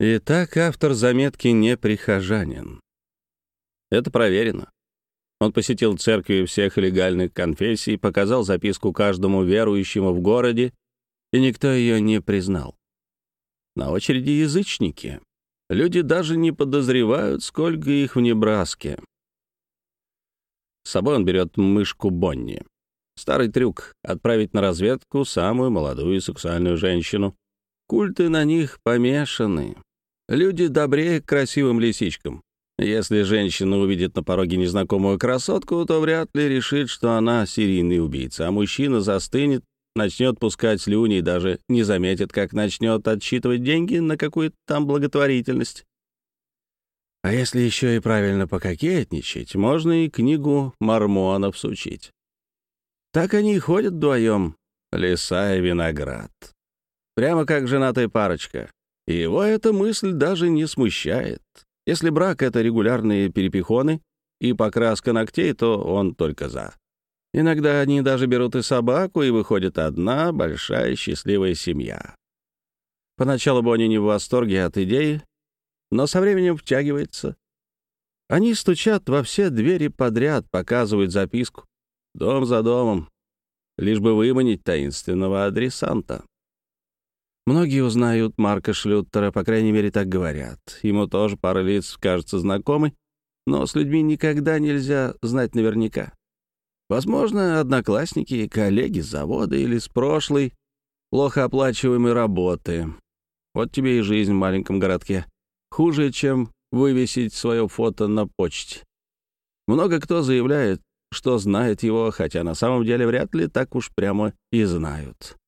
Итак, автор заметки не прихожанин. Это проверено. Он посетил церкви всех легальных конфессий, показал записку каждому верующему в городе, и никто ее не признал. На очереди язычники. Люди даже не подозревают, сколько их в Небраске. С собой он берет мышку Бонни. Старый трюк — отправить на разведку самую молодую сексуальную женщину. Культы на них помешаны. Люди добрее к красивым лисичкам. Если женщина увидит на пороге незнакомую красотку, то вряд ли решит, что она серийный убийца, а мужчина застынет, начнет пускать слюни и даже не заметит, как начнет отсчитывать деньги на какую-то там благотворительность. А если еще и правильно пококетничать, можно и книгу мормонов сучить. Так они и ходят вдвоем, леса и виноград. Прямо как женатая парочка. И его эта мысль даже не смущает. Если брак — это регулярные перепихоны и покраска ногтей, то он только за. Иногда они даже берут и собаку, и выходит одна большая счастливая семья. Поначалу Бонни не в восторге от идеи, но со временем втягивается. Они стучат во все двери подряд, показывают записку. Дом за домом, лишь бы выманить таинственного адресанта. Многие узнают Марка Шлюттера, по крайней мере, так говорят. Ему тоже пара лиц кажется знакомой, но с людьми никогда нельзя знать наверняка. Возможно, одноклассники, коллеги с завода или с прошлой, плохо оплачиваемой работы. Вот тебе и жизнь в маленьком городке. Хуже, чем вывесить свое фото на почте. Много кто заявляет, что знает его, хотя на самом деле вряд ли так уж прямо и знают.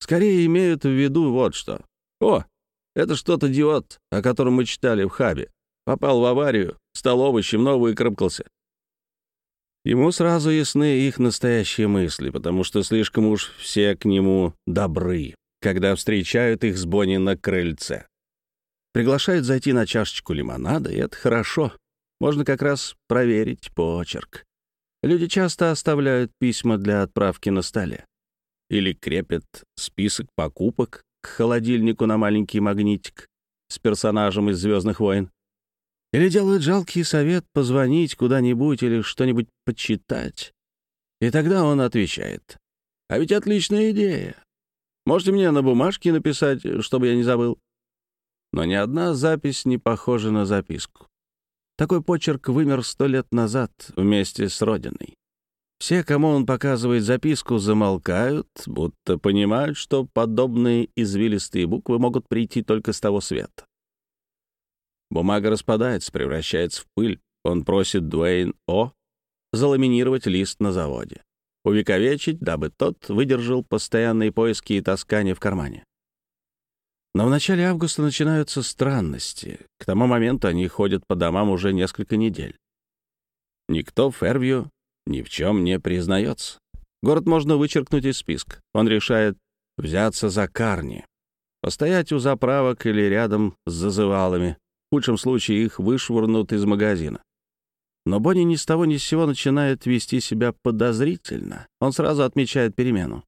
Скорее имеют в виду вот что. О, это что-то диод, о котором мы читали в хабе. Попал в аварию, стал овощем, но выкарабкался. Ему сразу ясны их настоящие мысли, потому что слишком уж все к нему добры, когда встречают их с Бонни на крыльце. Приглашают зайти на чашечку лимонада, и это хорошо. Можно как раз проверить почерк. Люди часто оставляют письма для отправки на столе или крепят список покупок к холодильнику на маленький магнитик с персонажем из «Звездных войн». Или делают жалкий совет позвонить куда-нибудь или что-нибудь почитать. И тогда он отвечает. «А ведь отличная идея. Можете мне на бумажке написать, чтобы я не забыл?» Но ни одна запись не похожа на записку. Такой почерк вымер сто лет назад вместе с Родиной. Все, кому он показывает записку, замолкают, будто понимают, что подобные извилистые буквы могут прийти только с того света. Бумага распадается, превращается в пыль. Он просит Дуэйн О. заламинировать лист на заводе. Увековечить, дабы тот выдержал постоянные поиски и таскания в кармане. Но в начале августа начинаются странности. К тому моменту они ходят по домам уже несколько недель. Никто в Фервью ни в чем не признается. Город можно вычеркнуть из списка. Он решает взяться за Карни, постоять у заправок или рядом с зазывалами. В худшем случае их вышвырнут из магазина. Но Бонни ни с того ни с сего начинает вести себя подозрительно. Он сразу отмечает перемену.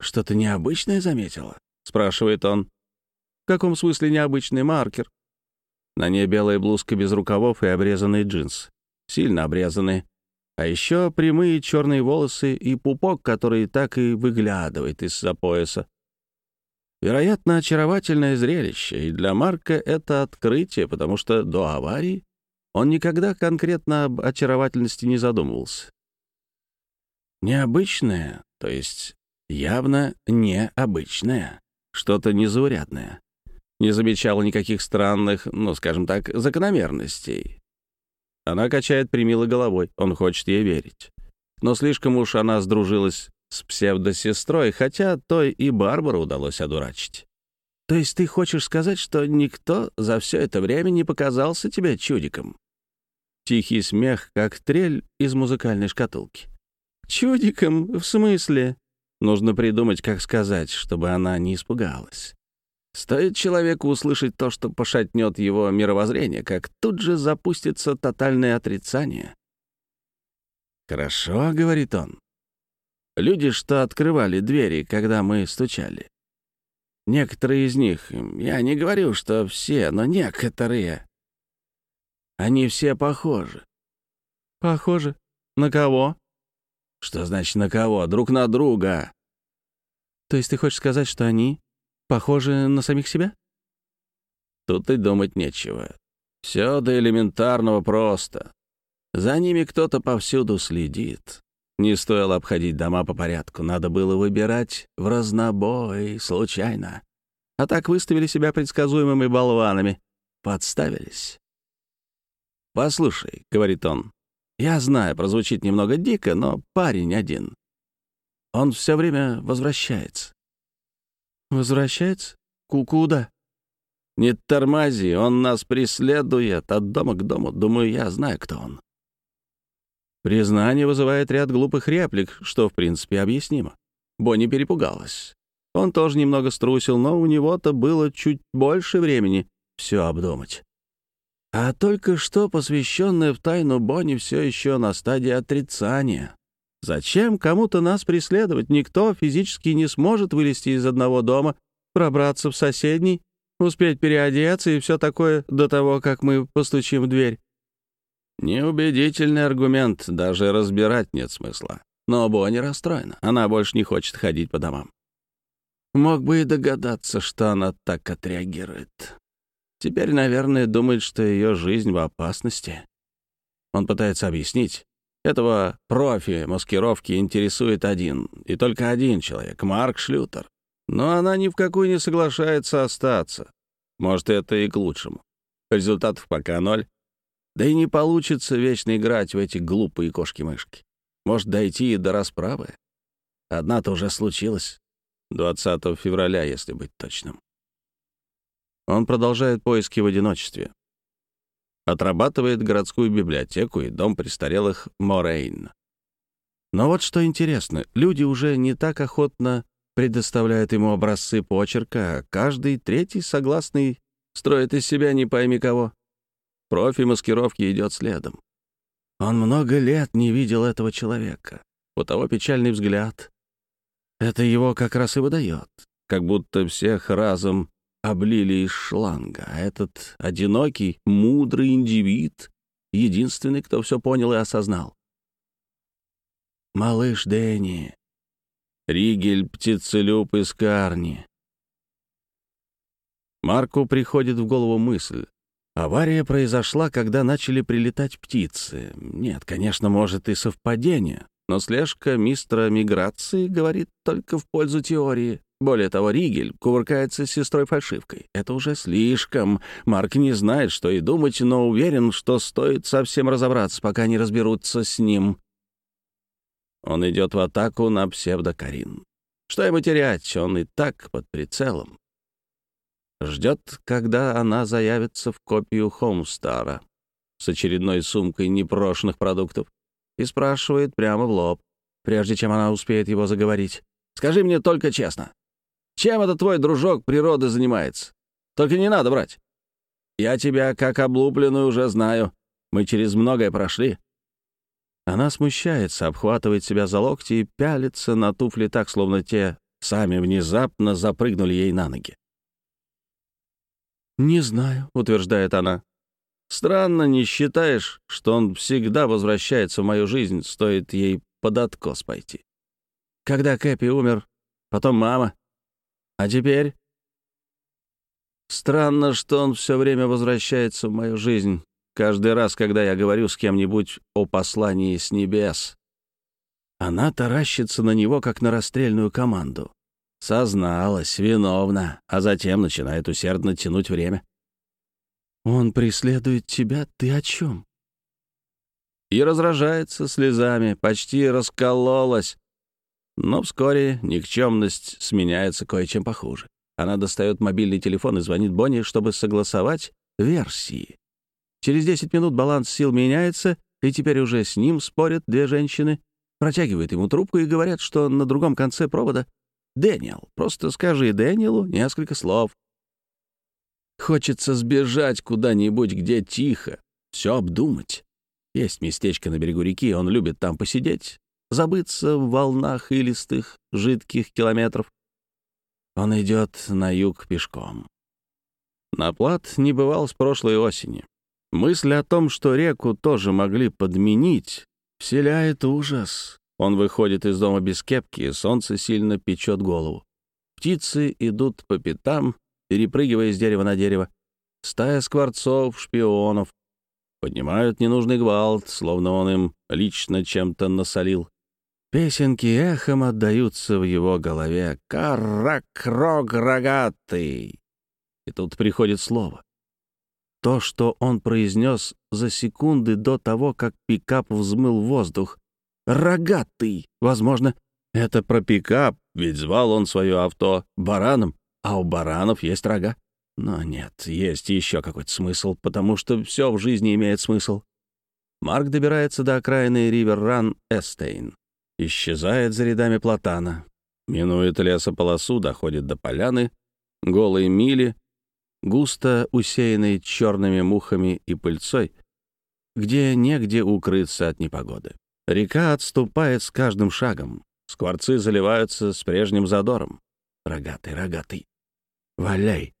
«Что-то необычное заметила?» — спрашивает он. «В каком смысле необычный маркер?» На ней белая блузка без рукавов и обрезанные джинсы. Сильно обрезанные, а еще прямые черные волосы и пупок, который так и выглядывает из-за пояса. Вероятно, очаровательное зрелище, и для Марка это открытие, потому что до аварии он никогда конкретно об очаровательности не задумывался. Необычное, то есть явно необычное, что-то незаурядное. Не замечал никаких странных, ну, скажем так, закономерностей. Она качает примило головой, он хочет ей верить. Но слишком уж она сдружилась с псевдосестрой, хотя той и Барбару удалось одурачить. То есть ты хочешь сказать, что никто за все это время не показался тебе чудиком? Тихий смех, как трель из музыкальной шкатулки. Чудиком? В смысле? Нужно придумать, как сказать, чтобы она не испугалась. Стоит человеку услышать то, что пошатнет его мировоззрение, как тут же запустится тотальное отрицание. «Хорошо», — говорит он. «Люди, что открывали двери, когда мы стучали. Некоторые из них, я не говорю, что все, но некоторые, они все похожи. Похожи? На кого? Что значит на кого? Друг на друга. То есть ты хочешь сказать, что они похожи на самих себя? Тут и думать нечего. Все до элементарного просто. За ними кто-то повсюду следит. Не стоило обходить дома по порядку, надо было выбирать в разнобой, случайно. А так выставили себя предсказуемыми болванами. Подставились. «Послушай», — говорит он, — «я знаю, прозвучит немного дико, но парень один. Он все время возвращается». «Возвращается? Куда?» «Не тормози, он нас преследует от дома к дому. Думаю, я знаю, кто он». Признание вызывает ряд глупых реплик, что, в принципе, объяснимо. Бонни перепугалась. Он тоже немного струсил, но у него-то было чуть больше времени все обдумать. А только что посвященная в тайну Бонни все еще на стадии отрицания. Зачем кому-то нас преследовать? Никто физически не сможет вылезти из одного дома, пробраться в соседний, успеть переодеться и все такое до того, как мы постучим в дверь. Неубедительный аргумент, даже разбирать нет смысла. Но Бонни расстроена. Она больше не хочет ходить по домам. Мог бы и догадаться, что она так отреагирует. Теперь, наверное, думает, что ее жизнь в опасности. Он пытается объяснить. Этого профи маскировки интересует один, и только один человек — Марк Шлютер. Но она ни в какую не соглашается остаться. Может, это и к лучшему. Результатов пока ноль. Да и не получится вечно играть в эти глупые кошки-мышки. Может дойти и до расправы. Одна-то уже случилась. 20 февраля, если быть точным. Он продолжает поиски в одиночестве. Отрабатывает городскую библиотеку и дом престарелых Морейн. Но вот что интересно, люди уже не так охотно предоставляют ему образцы почерка, а каждый третий согласный строит из себя не пойми кого. Профи маскировки идет следом. Он много лет не видел этого человека. У того печальный взгляд. Это его как раз и выдает. Как будто всех разом облили из шланга, а этот одинокий, мудрый индивид — единственный, кто все понял и осознал. Малыш Дэнни, Ригель, птицелюб из Карни. Марку приходит в голову мысль. Авария произошла, когда начали прилетать птицы. Нет, конечно, может и совпадение, но слежка мистера миграции говорит только в пользу теории. Более того, Ригель кувыркается с сестрой-фальшивкой. Это уже слишком. Марк не знает, что и думать, но уверен, что стоит совсем разобраться, пока не разберутся с ним. Он идет в атаку на псевдокарин. Что ему терять? Он и так под прицелом. Ждет, когда она заявится в копию Хомстара с очередной сумкой непрошенных продуктов и спрашивает прямо в лоб, прежде чем она успеет его заговорить. «Скажи мне только честно, чем этот твой дружок природы занимается? Только не надо брать. Я тебя как облупленную уже знаю. Мы через многое прошли». Она смущается, обхватывает себя за локти и пялится на туфли так, словно те сами внезапно запрыгнули ей на ноги. «Не знаю», — утверждает она. «Странно, не считаешь, что он всегда возвращается в мою жизнь, стоит ей под откос пойти? Когда Кэпи умер, потом мама, а теперь...» Странно, что он все время возвращается в мою жизнь, каждый раз, когда я говорю с кем-нибудь о послании с небес. Она таращится на него, как на расстрельную команду. Созналась, виновна, а затем начинает усердно тянуть время. «Он преследует тебя? Ты о чем?» И разражается слезами, почти раскололась. Но вскоре никчемность сменяется кое-чем похуже. Она достает мобильный телефон и звонит Бонни, чтобы согласовать версии. Через 10 минут баланс сил меняется, и теперь уже с ним спорят две женщины, протягивают ему трубку и говорят, что на другом конце провода Дэниел. Просто скажи Дэниелу несколько слов. Хочется сбежать куда-нибудь, где тихо, все обдумать. Есть местечко на берегу реки, он любит там посидеть, забыться в волнах илистых, жидких километров. Он идет на юг пешком. На плат не бывал с прошлой осени. Мысль о том, что реку тоже могли подменить, вселяет ужас. Он выходит из дома без кепки, и солнце сильно печет голову. Птицы идут по пятам, перепрыгивая с дерева на дерево. Стая скворцов, шпионов. Поднимают ненужный гвалт, словно он им лично чем-то насолил. Песенки эхом отдаются в его голове. «Карак-рог рогатый!» И тут приходит слово. То, что он произнес за секунды до того, как пикап взмыл воздух. «Рогатый!» Возможно, это про пикап, ведь звал он свое авто бараном, а у баранов есть рога. Но нет, есть еще какой-то смысл, потому что все в жизни имеет смысл. Марк добирается до окраины Ривер-Ран Эстейн. Исчезает за рядами платана. Минует лесополосу, доходит до поляны, голой мили, густо усеянной черными мухами и пыльцой, где негде укрыться от непогоды. Река отступает с каждым шагом. Скворцы заливаются с прежним задором. Рогатый, рогатый. Валяй.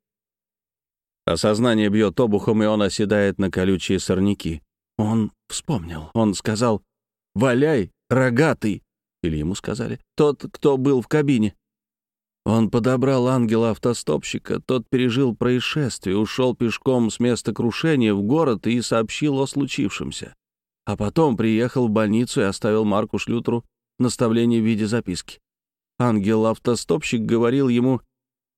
Осознание бьет обухом, и он оседает на колючие сорняки. Он вспомнил. Он сказал «Валяй, рогатый!» Или ему сказали «Тот, кто был в кабине». Он подобрал ангела-автостопщика, тот пережил происшествие, ушел пешком с места крушения в город и сообщил о случившемся. А потом приехал в больницу и оставил Марку Шлютеру наставление в виде записки. Ангел-автостопщик говорил ему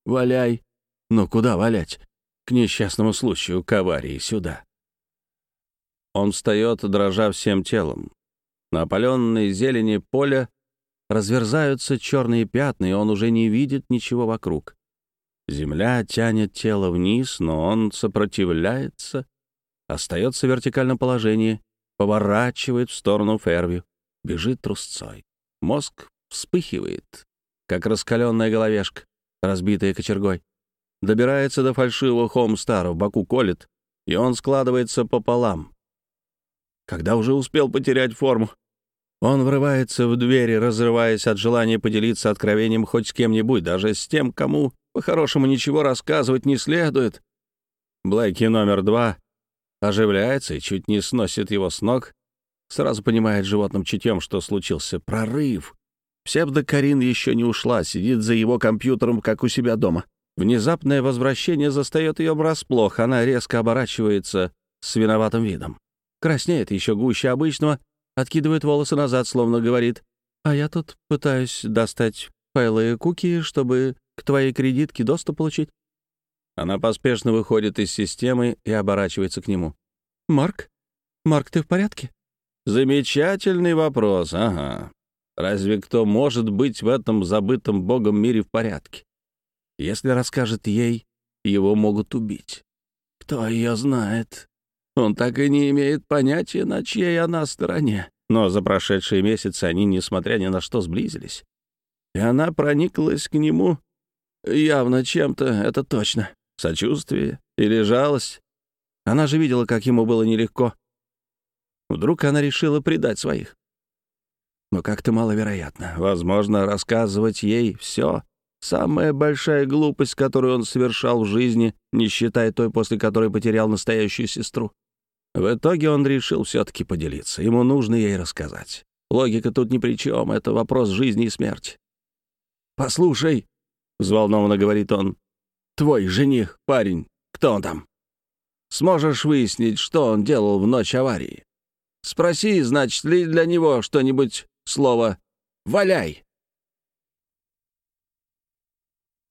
«Валяй». Но куда валять? К несчастному случаю, к аварии, сюда. Он встает, дрожа всем телом. На опаленной зелени поля разверзаются черные пятна, и он уже не видит ничего вокруг. Земля тянет тело вниз, но он сопротивляется, остается в вертикальном положении, поворачивает в сторону Фервью, бежит трусцой. Мозг вспыхивает, как раскаленная головешка, разбитая кочергой. Добирается до фальшивого Холмстара, в боку колет, и он складывается пополам. Когда уже успел потерять форму, он врывается в двери, разрываясь от желания поделиться откровением хоть с кем-нибудь, даже с тем, кому по-хорошему ничего рассказывать не следует. Блэки номер два оживляется и чуть не сносит его с ног, Сразу понимает животным чутьем, что случился прорыв. Псевдокарин еще не ушла, сидит за его компьютером, как у себя дома. Внезапное возвращение застает ее врасплох, она резко оборачивается с виноватым видом. Краснеет еще гуще обычного, откидывает волосы назад, словно говорит, «А я тут пытаюсь достать файлы и куки, чтобы к твоей кредитке доступ получить». Она поспешно выходит из системы и оборачивается к нему. «Марк? Марк, ты в порядке?» Замечательный вопрос, ага. Разве кто может быть в этом забытом Богом мире в порядке? Если расскажет ей, его могут убить. Кто ее знает? Он так и не имеет понятия, на чьей она стороне. Но за прошедшие месяцы они, несмотря ни на что, сблизились. И она прониклась к нему явно чем-то, это точно. Сочувствие или жалость. Она же видела, как ему было нелегко. Вдруг она решила предать своих. Но как-то маловероятно. Возможно, рассказывать ей все — самая большая глупость, которую он совершал в жизни, не считая той, после которой потерял настоящую сестру. В итоге он решил все-таки поделиться. Ему нужно ей рассказать. Логика тут ни при чем, это вопрос жизни и смерти. «Послушай», — взволнованно говорит он, — «твой жених, парень, кто он там? Сможешь выяснить, что он делал в ночь аварии?» Спроси, значит ли для него что-нибудь слово «валяй».